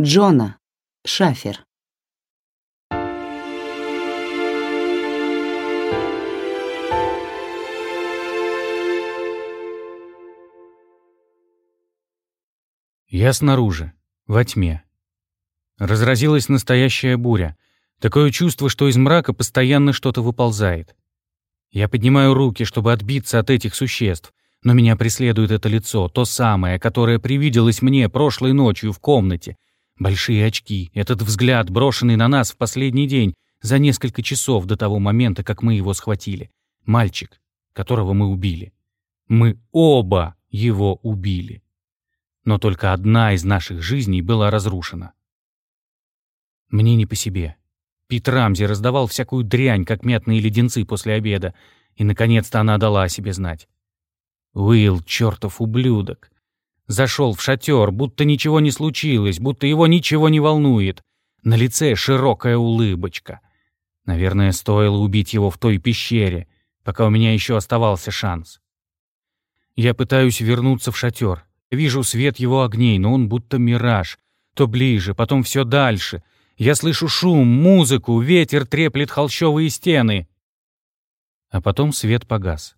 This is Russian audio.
Джона. Шафер. Я снаружи, во тьме. Разразилась настоящая буря. Такое чувство, что из мрака постоянно что-то выползает. Я поднимаю руки, чтобы отбиться от этих существ, но меня преследует это лицо, то самое, которое привиделось мне прошлой ночью в комнате. Большие очки, этот взгляд, брошенный на нас в последний день, за несколько часов до того момента, как мы его схватили. Мальчик, которого мы убили. Мы оба его убили. Но только одна из наших жизней была разрушена. Мне не по себе. Пит Рамзи раздавал всякую дрянь, как мятные леденцы после обеда, и, наконец-то, она дала о себе знать. Уилл, чертов ублюдок. Зашел в шатер, будто ничего не случилось, будто его ничего не волнует. На лице широкая улыбочка. Наверное, стоило убить его в той пещере, пока у меня еще оставался шанс. Я пытаюсь вернуться в шатер. Вижу свет его огней, но он будто мираж. То ближе, потом все дальше. Я слышу шум, музыку, ветер треплет холщовые стены. А потом свет погас.